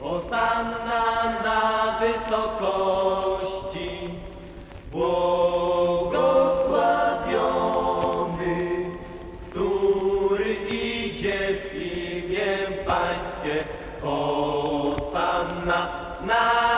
Hosanna na wysokości, błogosławiony, idzie w imię Pańskie. Hosanna na